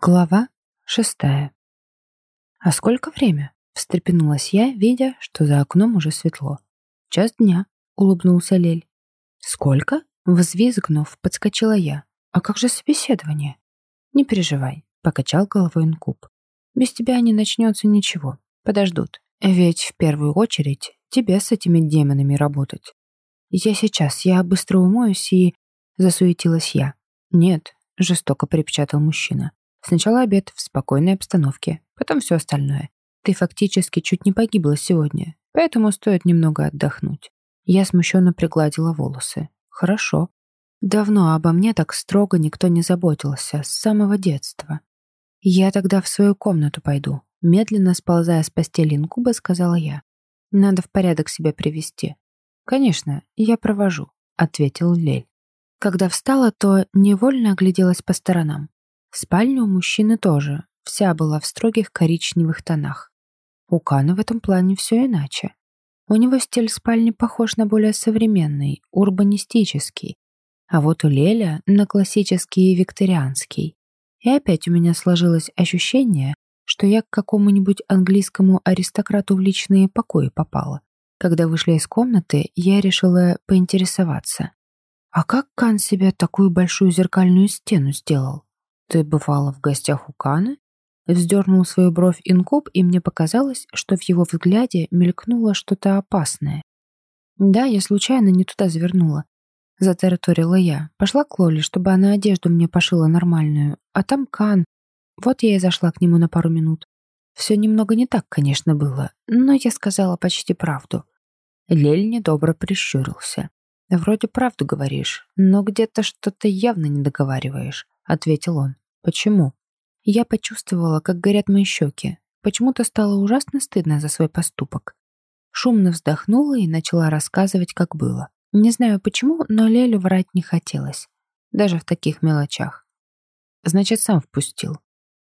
Глава шестая. «А сколько время?» — встрепенулась я, видя, что за окном уже светло. «Час дня», — улыбнулся Лель. «Сколько?» — взвизгнув, подскочила я. «А как же собеседование?» «Не переживай», — покачал головой инкуб. «Без тебя не начнется ничего. Подождут. Ведь в первую очередь тебе с этими демонами работать». «Я сейчас, я быстро умоюсь и...» — засуетилась я. «Нет», — жестоко припечатал мужчина. Сначала обед в спокойной обстановке, потом все остальное. Ты фактически чуть не погибла сегодня, поэтому стоит немного отдохнуть. Я смущенно пригладила волосы. Хорошо. Давно обо мне так строго никто не заботился, с самого детства. Я тогда в свою комнату пойду. Медленно сползая с постели инкуба, сказала я. Надо в порядок себя привести. Конечно, я провожу, ответил Лель. Когда встала, то невольно огляделась по сторонам. Спальня у мужчины тоже, вся была в строгих коричневых тонах. У Кана в этом плане все иначе. У него стиль спальни похож на более современный, урбанистический, а вот у Леля на классический и викторианский. И опять у меня сложилось ощущение, что я к какому-нибудь английскому аристократу в личные покои попала. Когда вышли из комнаты, я решила поинтересоваться. А как Кан себе такую большую зеркальную стену сделал? «Ты бывала в гостях у Каны?» Вздернул свою бровь инкуб, и мне показалось, что в его взгляде мелькнуло что-то опасное. «Да, я случайно не туда завернула», — затараторила я. Пошла к Лоле, чтобы она одежду мне пошила нормальную, а там Кан. Вот я и зашла к нему на пару минут. Все немного не так, конечно, было, но я сказала почти правду. Лель недобро прищурился. «Вроде правду говоришь, но где-то что-то явно не договариваешь», — ответил он. Почему? Я почувствовала, как горят мои щеки. Почему-то стало ужасно стыдно за свой поступок. Шумно вздохнула и начала рассказывать, как было. Не знаю почему, но Лелю врать не хотелось. Даже в таких мелочах. Значит, сам впустил.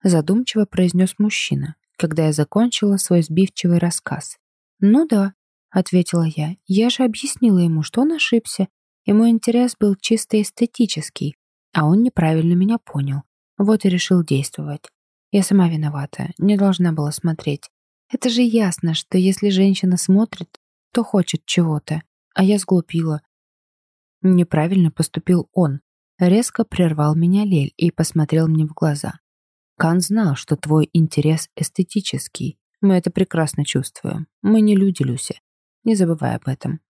Задумчиво произнес мужчина, когда я закончила свой сбивчивый рассказ. «Ну да», — ответила я, — «я же объяснила ему, что он ошибся, и мой интерес был чисто эстетический, а он неправильно меня понял. Вот и решил действовать. Я сама виновата, не должна была смотреть. Это же ясно, что если женщина смотрит, то хочет чего-то, а я сглупила. Неправильно поступил он. Резко прервал меня Лель и посмотрел мне в глаза. Кан знал, что твой интерес эстетический. Мы это прекрасно чувствуем. Мы не люди, Люся. Не забывай об этом.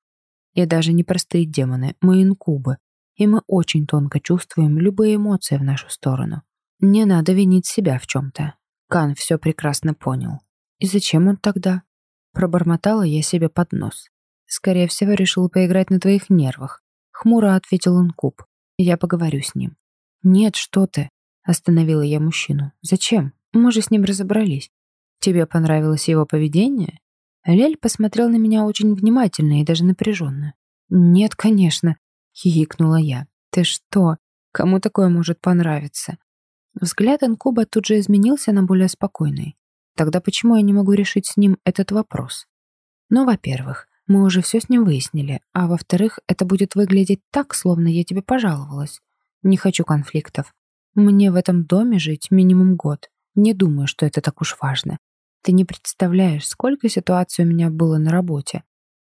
И даже не простые демоны, мы инкубы. И мы очень тонко чувствуем любые эмоции в нашу сторону. Не надо винить себя в чем-то. Кан все прекрасно понял. И зачем он тогда? Пробормотала я себе под нос. Скорее всего, решил поиграть на твоих нервах. Хмуро ответил он куб. Я поговорю с ним. Нет, что ты. Остановила я мужчину. Зачем? Мы же с ним разобрались. Тебе понравилось его поведение? Лель посмотрел на меня очень внимательно и даже напряженно. «Нет, конечно», — хихикнула я. «Ты что? Кому такое может понравиться? Взгляд Инкуба тут же изменился на более спокойный. Тогда почему я не могу решить с ним этот вопрос? Ну, во-первых, мы уже все с ним выяснили, а во-вторых, это будет выглядеть так, словно я тебе пожаловалась. Не хочу конфликтов. Мне в этом доме жить минимум год. Не думаю, что это так уж важно. Ты не представляешь, сколько ситуаций у меня было на работе.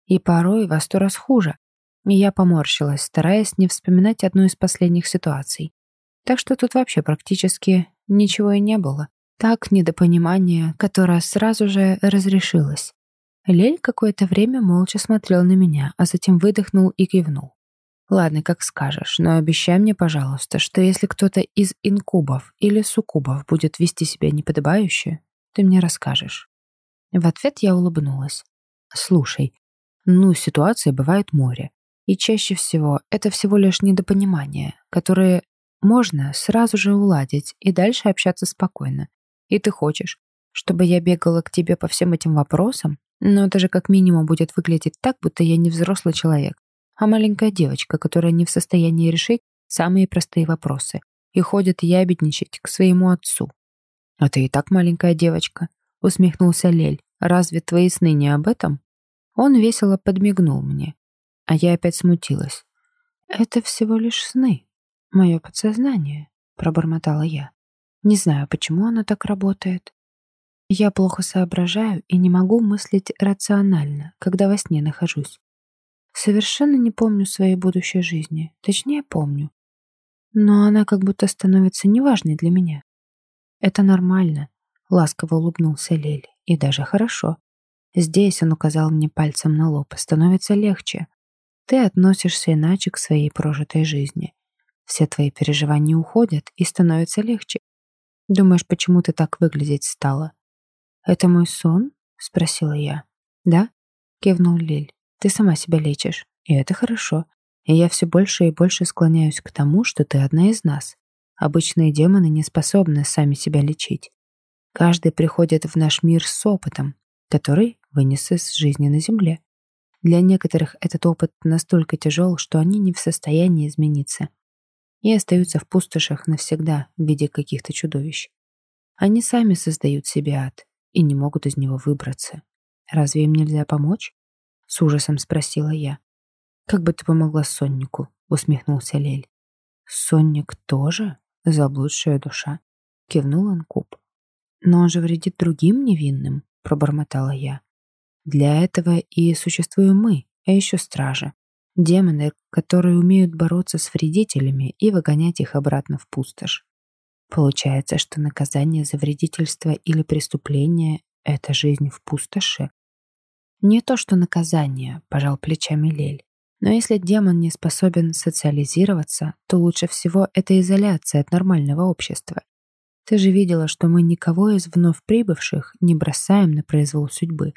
И порой во сто раз хуже. Я поморщилась, стараясь не вспоминать одну из последних ситуаций. Так что тут вообще практически ничего и не было. Так недопонимание, которое сразу же разрешилось. Лель какое-то время молча смотрел на меня, а затем выдохнул и кивнул. «Ладно, как скажешь, но обещай мне, пожалуйста, что если кто-то из инкубов или суккубов будет вести себя неподобающе, ты мне расскажешь». В ответ я улыбнулась. «Слушай, ну, ситуации бывают море. И чаще всего это всего лишь недопонимание, которое можно сразу же уладить и дальше общаться спокойно. И ты хочешь, чтобы я бегала к тебе по всем этим вопросам, но это же как минимум будет выглядеть так, будто я не взрослый человек, а маленькая девочка, которая не в состоянии решить самые простые вопросы и ходит ябедничать к своему отцу. «А ты и так маленькая девочка», — усмехнулся Лель. «Разве твои сны не об этом?» Он весело подмигнул мне, а я опять смутилась. «Это всего лишь сны», «Мое подсознание», — пробормотала я. Не знаю, почему она так работает. Я плохо соображаю и не могу мыслить рационально, когда во сне нахожусь. Совершенно не помню своей будущей жизни. Точнее, помню. Но она как будто становится неважной для меня. Это нормально, ласково улыбнулся Лель. И даже хорошо. Здесь он указал мне пальцем на лоб. Становится легче. Ты относишься иначе к своей прожитой жизни. Все твои переживания уходят, и становится легче. Думаешь, почему ты так выглядеть стала? Это мой сон? Спросила я. Да? Кивнул Лиль. Ты сама себя лечишь. И это хорошо. И я все больше и больше склоняюсь к тому, что ты одна из нас. Обычные демоны не способны сами себя лечить. Каждый приходит в наш мир с опытом, который вынес из жизни на земле. Для некоторых этот опыт настолько тяжел, что они не в состоянии измениться и остаются в пустошах навсегда в виде каких-то чудовищ. Они сами создают себе ад и не могут из него выбраться. Разве им нельзя помочь? С ужасом спросила я. Как бы ты помогла Соннику? Усмехнулся Лель. Сонник тоже? Заблудшая душа. Кивнул он куб. Но он же вредит другим невинным, пробормотала я. Для этого и существуем мы, а еще стражи. Демоны, которые умеют бороться с вредителями и выгонять их обратно в пустошь. Получается, что наказание за вредительство или преступление — это жизнь в пустоши? Не то, что наказание, пожал плечами Лель. Но если демон не способен социализироваться, то лучше всего это изоляция от нормального общества. Ты же видела, что мы никого из вновь прибывших не бросаем на произвол судьбы.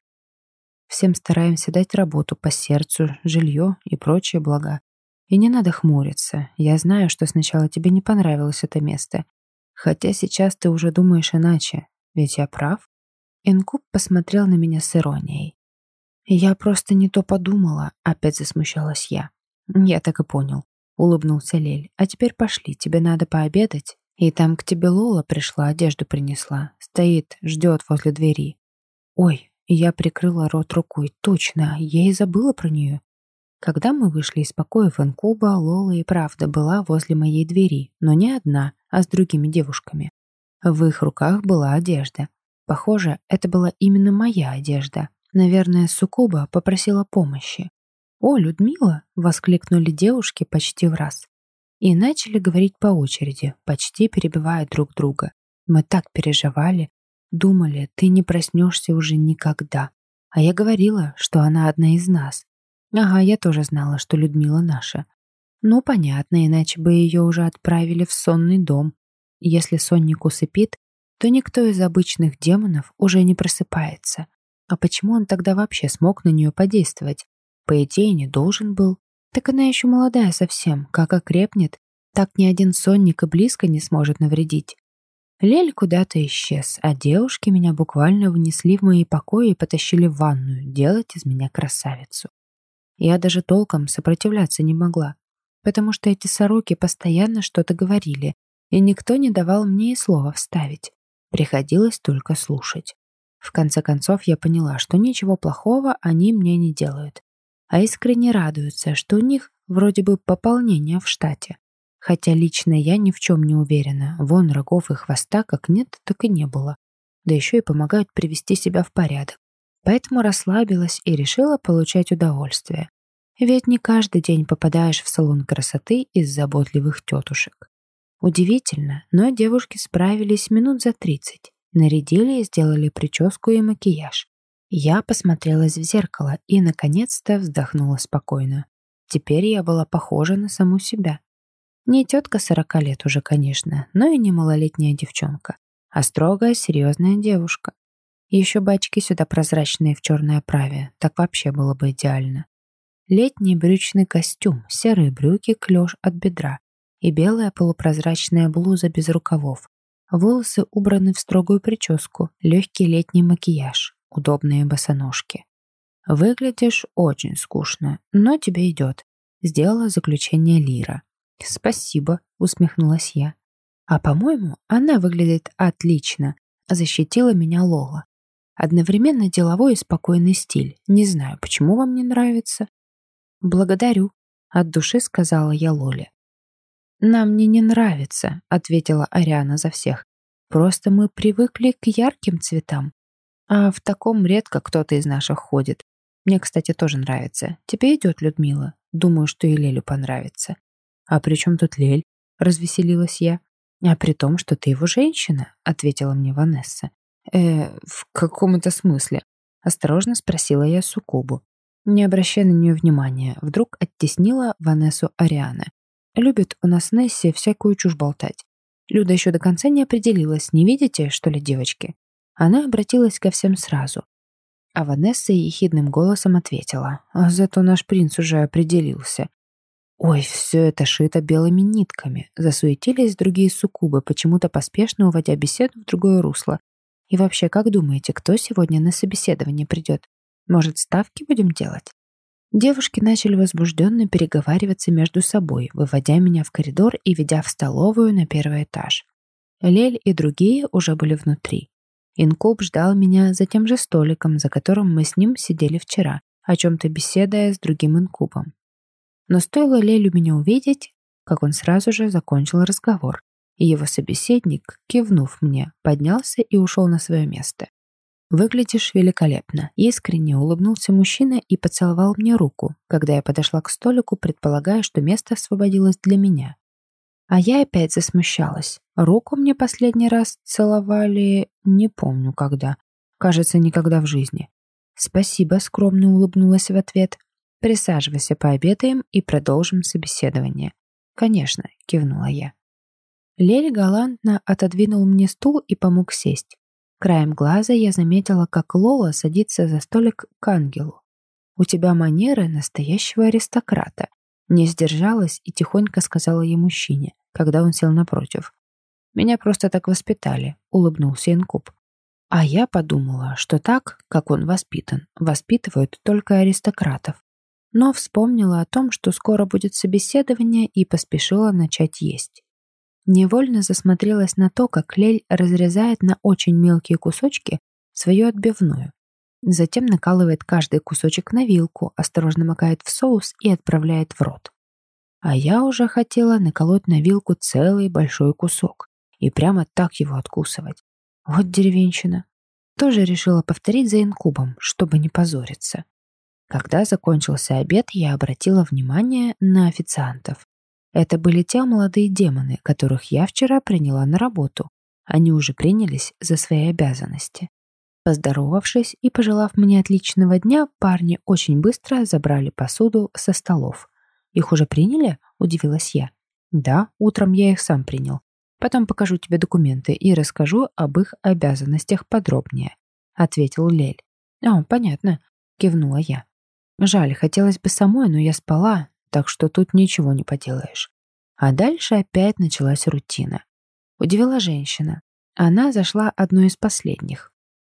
Всем стараемся дать работу по сердцу, жилье и прочие блага. И не надо хмуриться. Я знаю, что сначала тебе не понравилось это место. Хотя сейчас ты уже думаешь иначе. Ведь я прав. Инкуб посмотрел на меня с иронией. «Я просто не то подумала», — опять засмущалась я. «Я так и понял», — улыбнулся Лель. «А теперь пошли, тебе надо пообедать. И там к тебе Лола пришла, одежду принесла. Стоит, ждет возле двери». «Ой», — я прикрыла рот рукой. «Точно, я и забыла про нее». Когда мы вышли из покоев инкуба, Лола и правда была возле моей двери, но не одна, а с другими девушками. В их руках была одежда. Похоже, это была именно моя одежда. Наверное, Сукуба попросила помощи. «О, Людмила!» — воскликнули девушки почти в раз. И начали говорить по очереди, почти перебивая друг друга. Мы так переживали, думали, ты не проснешься уже никогда. А я говорила, что она одна из нас. Ага, я тоже знала, что Людмила наша. Ну, понятно, иначе бы ее уже отправили в сонный дом. Если сонник усыпит, то никто из обычных демонов уже не просыпается. А почему он тогда вообще смог на нее подействовать? По идее, не должен был. Так она еще молодая совсем. Как окрепнет, так ни один сонник и близко не сможет навредить. Лель куда-то исчез, а девушки меня буквально внесли в мои покои и потащили в ванную делать из меня красавицу. Я даже толком сопротивляться не могла, потому что эти сороки постоянно что-то говорили, и никто не давал мне и слова вставить. Приходилось только слушать. В конце концов, я поняла, что ничего плохого они мне не делают, а искренне радуются, что у них вроде бы пополнение в штате. Хотя лично я ни в чем не уверена, вон рогов и хвоста как нет, так и не было. Да еще и помогают привести себя в порядок. Поэтому расслабилась и решила получать удовольствие. Ведь не каждый день попадаешь в салон красоты из заботливых тетушек. Удивительно, но девушки справились минут за тридцать. Нарядили и сделали прическу и макияж. Я посмотрелась в зеркало и, наконец-то, вздохнула спокойно. Теперь я была похожа на саму себя. Не тетка сорока лет уже, конечно, но и не малолетняя девчонка, а строгая, серьезная девушка. Еще бы очки сюда прозрачные в черной оправе, так вообще было бы идеально. Летний брючный костюм, серые брюки, клеш от бедра и белая полупрозрачная блуза без рукавов, Волосы убраны в строгую прическу, легкий летний макияж, удобные босоножки. Выглядишь очень скучно, но тебе идет. Сделала заключение Лира. Спасибо, усмехнулась я. А по-моему, она выглядит отлично. Защитила меня Лола. Одновременно деловой и спокойный стиль. Не знаю, почему вам не нравится. Благодарю, от души сказала я Лоле. «Нам мне не нравится», — ответила Ариана за всех. Просто мы привыкли к ярким цветам. А в таком редко кто-то из наших ходит. Мне, кстати, тоже нравится. Тебе идет, Людмила? Думаю, что и Лелю понравится. А при чем тут Лель? Развеселилась я. А при том, что ты его женщина, ответила мне Ванесса. Э, в каком-то смысле? Осторожно спросила я Сукубу. Не обращая на нее внимания, вдруг оттеснила Ванессу Ариана. Любит у нас Несси всякую чушь болтать. Люда еще до конца не определилась, не видите, что ли, девочки? Она обратилась ко всем сразу. А Ванесса ехидным голосом ответила. «А зато наш принц уже определился. Ой, все это шито белыми нитками. Засуетились другие суккубы, почему-то поспешно уводя беседу в другое русло. И вообще, как думаете, кто сегодня на собеседование придет? Может, ставки будем делать? Девушки начали возбужденно переговариваться между собой, выводя меня в коридор и ведя в столовую на первый этаж. Лель и другие уже были внутри. Инкуб ждал меня за тем же столиком, за которым мы с ним сидели вчера, о чем-то беседуя с другим инкубом. Но стоило Лелю меня увидеть, как он сразу же закончил разговор, и его собеседник, кивнув мне, поднялся и ушел на свое место. «Выглядишь великолепно», — искренне улыбнулся мужчина и поцеловал мне руку, когда я подошла к столику, предполагая, что место освободилось для меня. А я опять засмущалась. Руку мне последний раз целовали, не помню когда. Кажется, никогда в жизни. «Спасибо», — скромно улыбнулась в ответ. «Присаживайся, пообедаем и продолжим собеседование». «Конечно», — кивнула я. Лель галантно отодвинул мне стул и помог сесть. Краем глаза я заметила, как Лола садится за столик к ангелу. «У тебя манеры настоящего аристократа», не сдержалась и тихонько сказала ей мужчине когда он сел напротив. «Меня просто так воспитали», — улыбнулся Инкуб. А я подумала, что так, как он воспитан, воспитывают только аристократов. Но вспомнила о том, что скоро будет собеседование и поспешила начать есть. Невольно засмотрелась на то, как Лель разрезает на очень мелкие кусочки свою отбивную. Затем накалывает каждый кусочек на вилку, осторожно макает в соус и отправляет в рот. А я уже хотела наколоть на вилку целый большой кусок и прямо так его откусывать. Вот деревенщина. Тоже решила повторить за инкубом, чтобы не позориться. Когда закончился обед, я обратила внимание на официантов. Это были те молодые демоны, которых я вчера приняла на работу. Они уже принялись за свои обязанности. Поздоровавшись и пожелав мне отличного дня, парни очень быстро забрали посуду со столов. «Их уже приняли?» – удивилась я. «Да, утром я их сам принял. Потом покажу тебе документы и расскажу об их обязанностях подробнее», – ответил Лель. «А, понятно», – кивнула я. «Жаль, хотелось бы самой, но я спала, так что тут ничего не поделаешь». А дальше опять началась рутина. Удивила женщина. Она зашла одной из последних.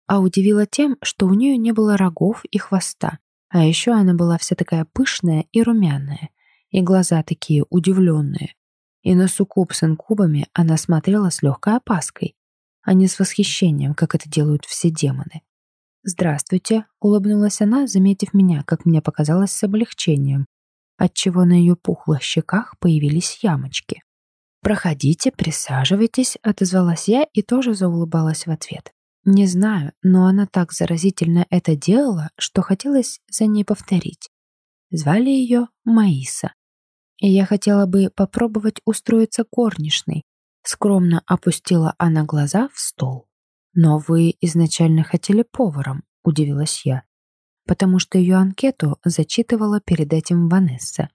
А удивила тем, что у нее не было рогов и хвоста, а еще она была вся такая пышная и румяная и глаза такие удивленные. И на суккуб с инкубами она смотрела с легкой опаской, а не с восхищением, как это делают все демоны. «Здравствуйте», — улыбнулась она, заметив меня, как мне показалось, с облегчением, отчего на ее пухлых щеках появились ямочки. «Проходите, присаживайтесь», — отозвалась я и тоже заулыбалась в ответ. Не знаю, но она так заразительно это делала, что хотелось за ней повторить. Звали ее Маиса и я хотела бы попробовать устроиться горничной. Скромно опустила она глаза в стол. «Но вы изначально хотели поваром», — удивилась я, потому что ее анкету зачитывала перед этим Ванесса.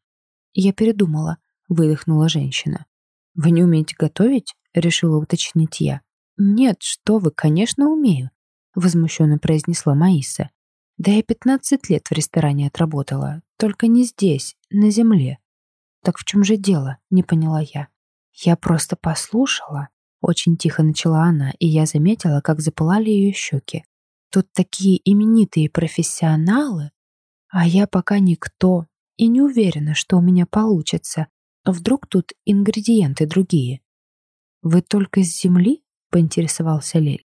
Я передумала, выдохнула женщина. «Вы не умеете готовить?» — решила уточнить я. «Нет, что вы, конечно, умею», — возмущенно произнесла Маиса. «Да я пятнадцать лет в ресторане отработала, только не здесь, на земле. «Так в чем же дело?» — не поняла я. «Я просто послушала». Очень тихо начала она, и я заметила, как запылали ее щеки. «Тут такие именитые профессионалы, а я пока никто и не уверена, что у меня получится. Вдруг тут ингредиенты другие?» «Вы только с земли?» — поинтересовался Лель.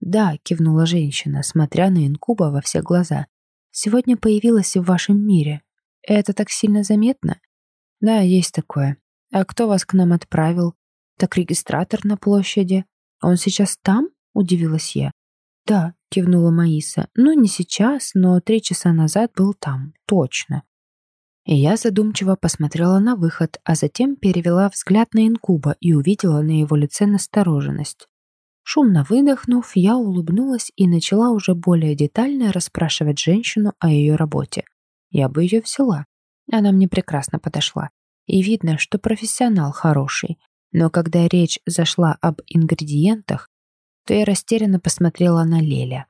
«Да», — кивнула женщина, смотря на инкуба во все глаза. «Сегодня появилась в вашем мире. Это так сильно заметно?» «Да, есть такое. А кто вас к нам отправил? Так регистратор на площади?» Он сейчас там?» — удивилась я. «Да», — кивнула Маиса. «Ну, не сейчас, но три часа назад был там. Точно». И я задумчиво посмотрела на выход, а затем перевела взгляд на инкуба и увидела на его лице настороженность. Шумно выдохнув, я улыбнулась и начала уже более детально расспрашивать женщину о ее работе. Я бы ее взяла. Она мне прекрасно подошла. И видно, что профессионал хороший. Но когда речь зашла об ингредиентах, то я растерянно посмотрела на Леля.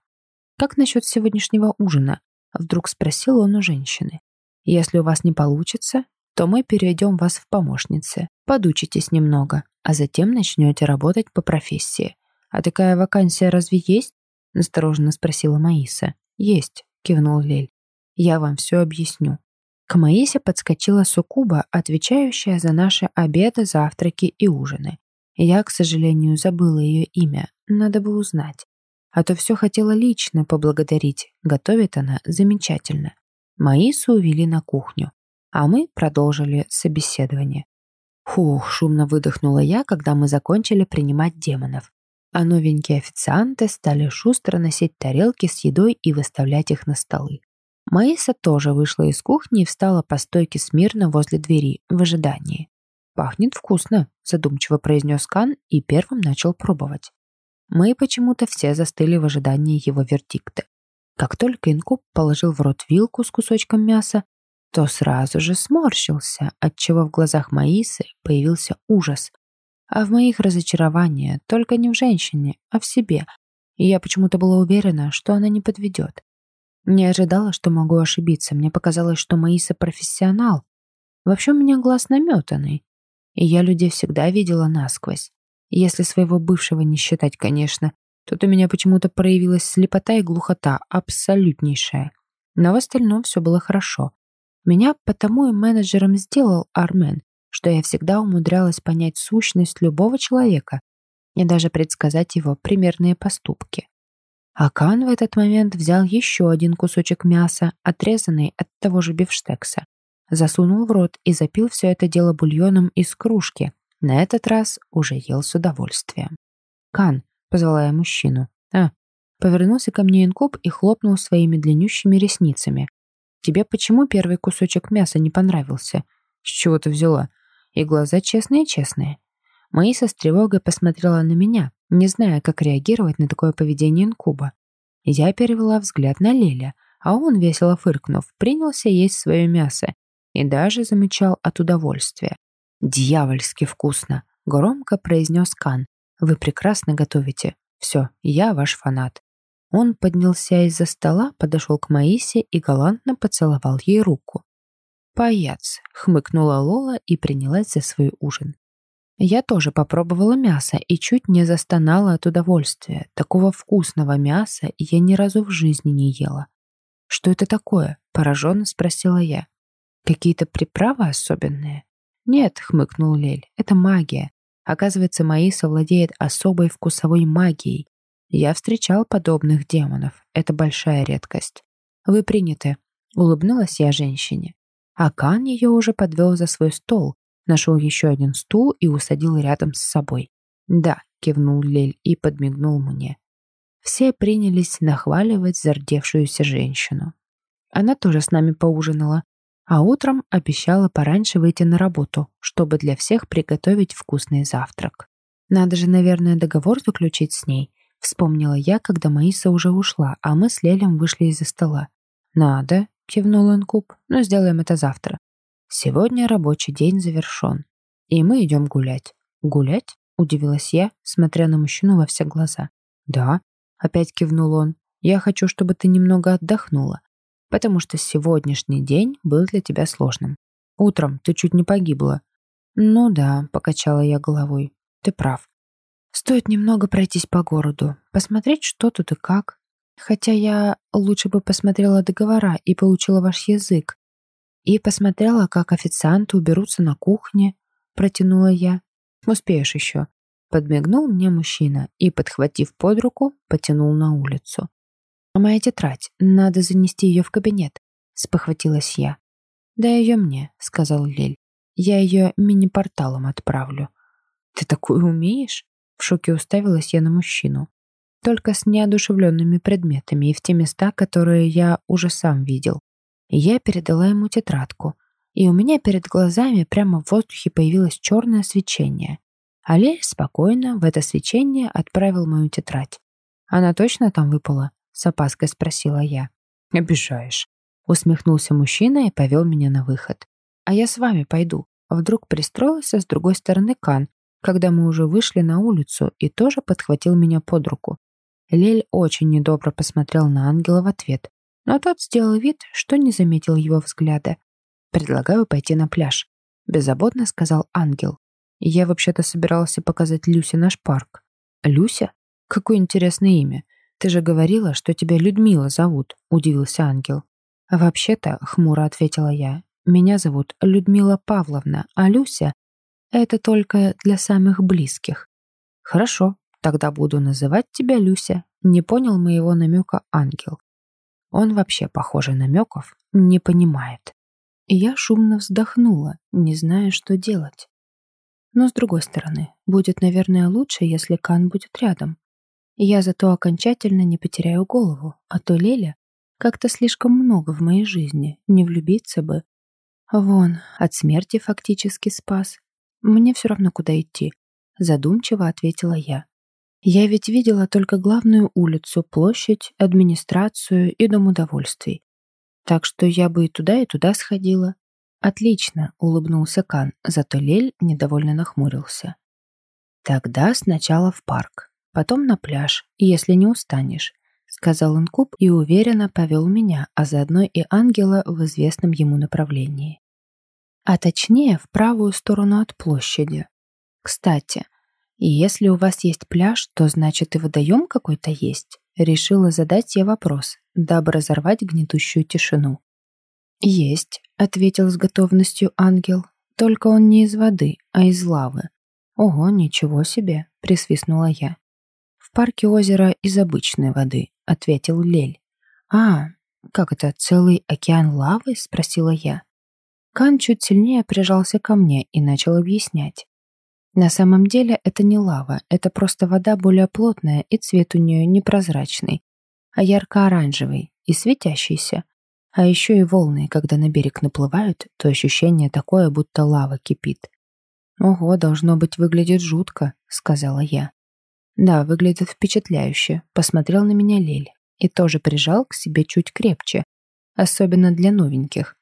«Как насчет сегодняшнего ужина?» Вдруг спросил он у женщины. «Если у вас не получится, то мы переведем вас в помощницы. Подучитесь немного, а затем начнете работать по профессии. «А такая вакансия разве есть?» — настороженно спросила Маиса. «Есть», — кивнул Лель. «Я вам все объясню». К Маисе подскочила Сукуба, отвечающая за наши обеды, завтраки и ужины. Я, к сожалению, забыла ее имя, надо бы узнать. А то все хотела лично поблагодарить, готовит она замечательно. Маису увели на кухню, а мы продолжили собеседование. Фух, шумно выдохнула я, когда мы закончили принимать демонов а новенькие официанты стали шустро носить тарелки с едой и выставлять их на столы. Маиса тоже вышла из кухни и встала по стойке смирно возле двери, в ожидании. «Пахнет вкусно», — задумчиво произнес Кан и первым начал пробовать. Мы почему-то все застыли в ожидании его вердикта. Как только инкуб положил в рот вилку с кусочком мяса, то сразу же сморщился, отчего в глазах Маисы появился ужас, а в моих разочарования только не в женщине, а в себе. И я почему-то была уверена, что она не подведет. Не ожидала, что могу ошибиться. Мне показалось, что Маиса профессионал. Вообще у меня глаз наметанный. И я людей всегда видела насквозь. Если своего бывшего не считать, конечно. Тут у меня почему-то проявилась слепота и глухота, абсолютнейшая. Но в остальном все было хорошо. Меня потому и менеджером сделал Армен, что я всегда умудрялась понять сущность любого человека и даже предсказать его примерные поступки. Акан в этот момент взял еще один кусочек мяса, отрезанный от того же бифштекса, засунул в рот и запил все это дело бульоном из кружки. На этот раз уже ел с удовольствием. «Кан», — позвала я мужчину. «А». Повернулся ко мне инкуб и хлопнул своими длиннющими ресницами. «Тебе почему первый кусочек мяса не понравился? С чего ты взяла? и глаза честные-честные. Маиса с тревогой посмотрела на меня, не зная, как реагировать на такое поведение инкуба. Я перевела взгляд на Леля, а он, весело фыркнув, принялся есть свое мясо и даже замечал от удовольствия. «Дьявольски вкусно!» — громко произнес Кан. «Вы прекрасно готовите. Все, я ваш фанат». Он поднялся из-за стола, подошел к Маисе и галантно поцеловал ей руку. «Паяц», — хмыкнула Лола и принялась за свой ужин. Я тоже попробовала мясо и чуть не застонала от удовольствия. Такого вкусного мяса я ни разу в жизни не ела. «Что это такое?» — пораженно спросила я. «Какие-то приправы особенные?» «Нет», — хмыкнул Лель, — «это магия. Оказывается, Маиса владеет особой вкусовой магией. Я встречал подобных демонов. Это большая редкость. Вы приняты», — улыбнулась я женщине. А Кан ее уже подвел за свой стол, нашел еще один стул и усадил рядом с собой. «Да», — кивнул Лель и подмигнул мне. Все принялись нахваливать зардевшуюся женщину. Она тоже с нами поужинала, а утром обещала пораньше выйти на работу, чтобы для всех приготовить вкусный завтрак. Надо же, наверное, договор заключить с ней, вспомнила я, когда Маиса уже ушла, а мы с Лелем вышли из-за стола. Надо, — кивнул Инкуб. «Но сделаем это завтра. Сегодня рабочий день завершен. И мы идем гулять». «Гулять?» — удивилась я, смотря на мужчину во все глаза. «Да», — опять кивнул он. «Я хочу, чтобы ты немного отдохнула, потому что сегодняшний день был для тебя сложным. Утром ты чуть не погибла». «Ну да», — покачала я головой. «Ты прав. Стоит немного пройтись по городу, посмотреть, что тут и как, Хотя я лучше бы посмотрела договора и получила ваш язык. И посмотрела, как официанты уберутся на кухне, протянула я. Успеешь еще. Подмигнул мне мужчина и, подхватив под руку, потянул на улицу. «А моя тетрадь, надо занести ее в кабинет», — спохватилась я. «Дай ее мне», — сказал Лель. «Я ее мини-порталом отправлю». «Ты такое умеешь?» В шоке уставилась я на мужчину. Только с неодушевленными предметами и в те места, которые я уже сам видел. Я передала ему тетрадку. И у меня перед глазами прямо в воздухе появилось черное свечение. Алель спокойно в это свечение отправил мою тетрадь. «Она точно там выпала?» — с опаской спросила я. «Обижаешь», — усмехнулся мужчина и повел меня на выход. «А я с вами пойду». Вдруг пристроился с другой стороны Кан, когда мы уже вышли на улицу, и тоже подхватил меня под руку. Лель очень недобро посмотрел на ангела в ответ, но тот сделал вид, что не заметил его взгляда. «Предлагаю пойти на пляж», — беззаботно сказал ангел. «Я вообще-то собирался показать Люсе наш парк». «Люся? Какое интересное имя. Ты же говорила, что тебя Людмила зовут», — удивился ангел. «Вообще-то», — хмуро ответила я, — «меня зовут Людмила Павловна, а Люся — это только для самых близких». «Хорошо, тогда буду называть тебя Люся», — не понял моего намека ангел. Он вообще, похоже, намеков не понимает. И я шумно вздохнула, не зная, что делать. Но, с другой стороны, будет, наверное, лучше, если Кан будет рядом. Я зато окончательно не потеряю голову, а то Леля как-то слишком много в моей жизни, не влюбиться бы. Вон, от смерти фактически спас. Мне все равно куда идти, задумчиво ответила я. Я ведь видела только главную улицу, площадь, администрацию и дом удовольствий. Так что я бы и туда, и туда сходила. Отлично, улыбнулся Кан, зато Лель недовольно нахмурился. Тогда сначала в парк потом на пляж, если не устанешь», — сказал Инкуб и уверенно повел меня, а заодно и ангела в известном ему направлении. А точнее, в правую сторону от площади. Кстати, и если у вас есть пляж, то значит и водоем какой-то есть? Решила задать я вопрос, дабы разорвать гнетущую тишину. «Есть», — ответил с готовностью ангел, «только он не из воды, а из лавы». «Ого, ничего себе!» — присвистнула я парке озеро из обычной воды», — ответил Лель. «А, как это, целый океан лавы?» — спросила я. Кан чуть сильнее прижался ко мне и начал объяснять. На самом деле это не лава, это просто вода более плотная и цвет у нее не прозрачный, а ярко-оранжевый и светящийся. А еще и волны, когда на берег наплывают, то ощущение такое, будто лава кипит. «Ого, должно быть, выглядит жутко», — сказала я. Да, выглядит впечатляюще, посмотрел на меня Лель и тоже прижал к себе чуть крепче, особенно для новеньких.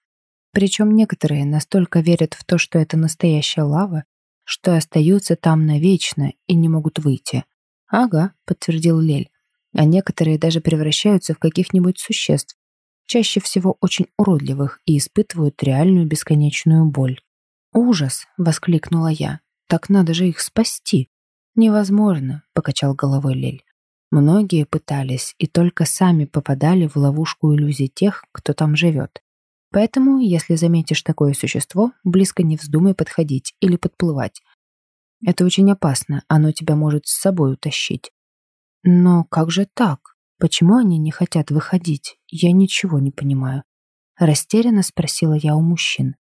Причем некоторые настолько верят в то, что это настоящая лава, что остаются там навечно и не могут выйти. «Ага», — подтвердил Лель. «А некоторые даже превращаются в каких-нибудь существ, чаще всего очень уродливых, и испытывают реальную бесконечную боль». «Ужас!» — воскликнула я. «Так надо же их спасти!» «Невозможно», — покачал головой Лель. Многие пытались и только сами попадали в ловушку иллюзий тех, кто там живет. Поэтому, если заметишь такое существо, близко не вздумай подходить или подплывать. Это очень опасно, оно тебя может с собой утащить. Но как же так? Почему они не хотят выходить? Я ничего не понимаю. Растерянно спросила я у мужчин.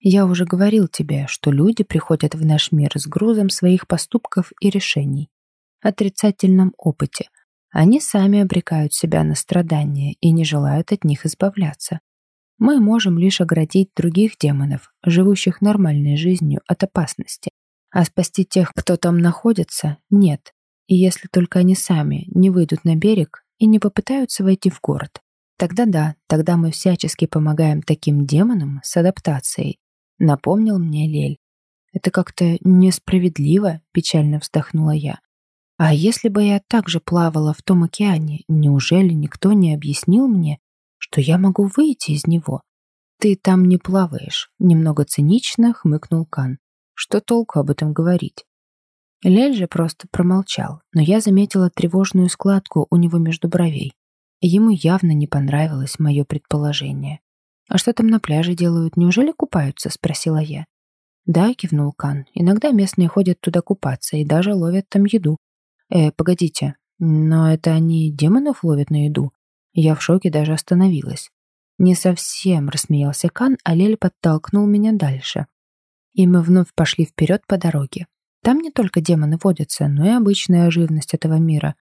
Я уже говорил тебе, что люди приходят в наш мир с грузом своих поступков и решений, отрицательном опыте. Они сами обрекают себя на страдания и не желают от них избавляться. Мы можем лишь оградить других демонов, живущих нормальной жизнью, от опасности. А спасти тех, кто там находится, нет. И если только они сами не выйдут на берег и не попытаются войти в город, тогда да, тогда мы всячески помогаем таким демонам с адаптацией напомнил мне Лель. Это как-то несправедливо, печально вздохнула я. А если бы я также плавала в том океане, неужели никто не объяснил мне, что я могу выйти из него? Ты там не плаваешь, немного цинично хмыкнул Кан. Что толку об этом говорить? Лель же просто промолчал, но я заметила тревожную складку у него между бровей. Ему явно не понравилось мое предположение. «А что там на пляже делают? Неужели купаются?» — спросила я. «Да», — кивнул Кан. «Иногда местные ходят туда купаться и даже ловят там еду». «Э, погодите, но это они демонов ловят на еду?» Я в шоке даже остановилась. «Не совсем», — рассмеялся Кан, а Лель подтолкнул меня дальше. И мы вновь пошли вперед по дороге. Там не только демоны водятся, но и обычная живность этого мира.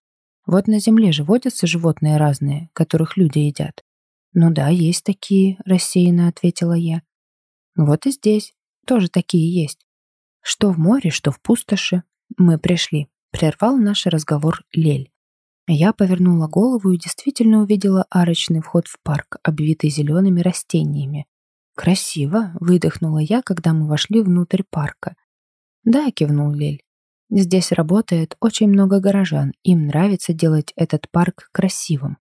Вот на земле же водятся животные разные, которых люди едят. «Ну да, есть такие», — рассеянно ответила я. «Вот и здесь тоже такие есть. Что в море, что в пустоши. Мы пришли», — прервал наш разговор Лель. Я повернула голову и действительно увидела арочный вход в парк, обвитый зелеными растениями. «Красиво!» — выдохнула я, когда мы вошли внутрь парка. «Да», — кивнул Лель. «Здесь работает очень много горожан. Им нравится делать этот парк красивым.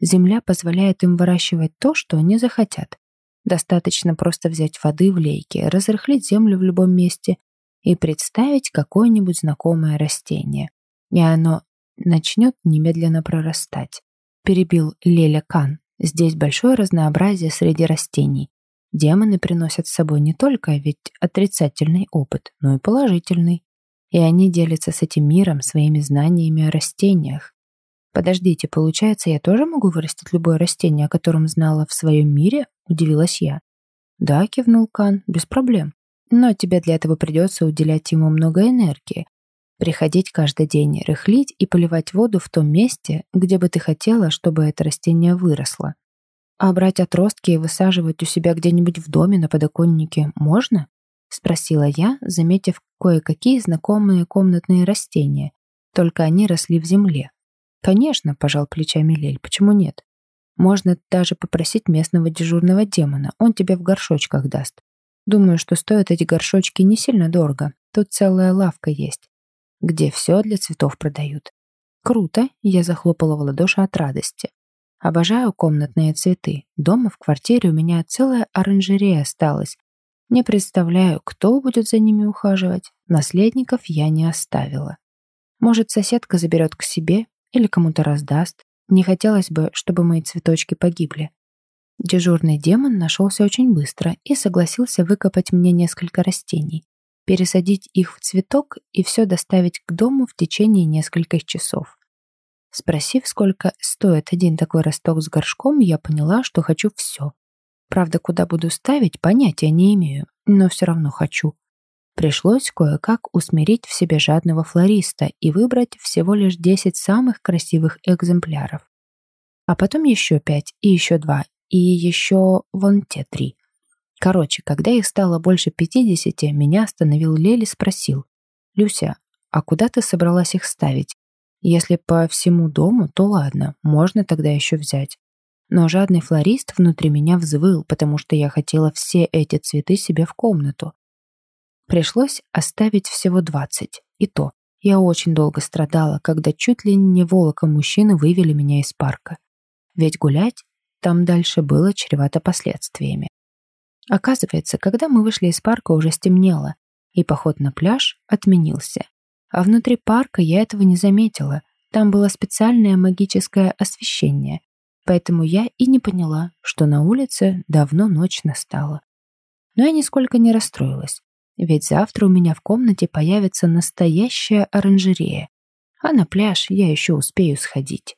Земля позволяет им выращивать то, что они захотят. Достаточно просто взять воды в лейке, разрыхлить землю в любом месте и представить какое-нибудь знакомое растение. И оно начнет немедленно прорастать. Перебил Леля Кан. Здесь большое разнообразие среди растений. Демоны приносят с собой не только ведь отрицательный опыт, но и положительный. И они делятся с этим миром своими знаниями о растениях. Подождите, получается, я тоже могу вырастить любое растение, о котором знала в своем мире? Удивилась я. Да, кивнул Кан, без проблем. Но тебе для этого придется уделять ему много энергии, Приходить каждый день, рыхлить и поливать воду в том месте, где бы ты хотела, чтобы это растение выросло. А брать отростки и высаживать у себя где-нибудь в доме на подоконнике можно? Спросила я, заметив кое-какие знакомые комнатные растения, только они росли в земле. Конечно, пожал плечами Лель, почему нет? Можно даже попросить местного дежурного демона, он тебе в горшочках даст. Думаю, что стоят эти горшочки не сильно дорого, тут целая лавка есть где все для цветов продают. Круто, я захлопала в ладоши от радости. Обожаю комнатные цветы. Дома в квартире у меня целая оранжерея осталась. Не представляю, кто будет за ними ухаживать. Наследников я не оставила. Может, соседка заберет к себе или кому-то раздаст. Не хотелось бы, чтобы мои цветочки погибли. Дежурный демон нашелся очень быстро и согласился выкопать мне несколько растений пересадить их в цветок и все доставить к дому в течение нескольких часов. Спросив, сколько стоит один такой росток с горшком, я поняла, что хочу все. Правда, куда буду ставить, понятия не имею, но все равно хочу. Пришлось кое-как усмирить в себе жадного флориста и выбрать всего лишь 10 самых красивых экземпляров. А потом еще пять, и еще два, и еще вон те три. Короче, когда их стало больше пятидесяти, меня остановил Лели спросил. «Люся, а куда ты собралась их ставить? Если по всему дому, то ладно, можно тогда еще взять». Но жадный флорист внутри меня взвыл, потому что я хотела все эти цветы себе в комнату. Пришлось оставить всего двадцать. И то, я очень долго страдала, когда чуть ли не волоком мужчины вывели меня из парка. Ведь гулять там дальше было чревато последствиями. Оказывается, когда мы вышли из парка, уже стемнело, и поход на пляж отменился. А внутри парка я этого не заметила. Там было специальное магическое освещение, поэтому я и не поняла, что на улице давно ночь настала. Но я нисколько не расстроилась, ведь завтра у меня в комнате появится настоящая оранжерея, а на пляж я еще успею сходить.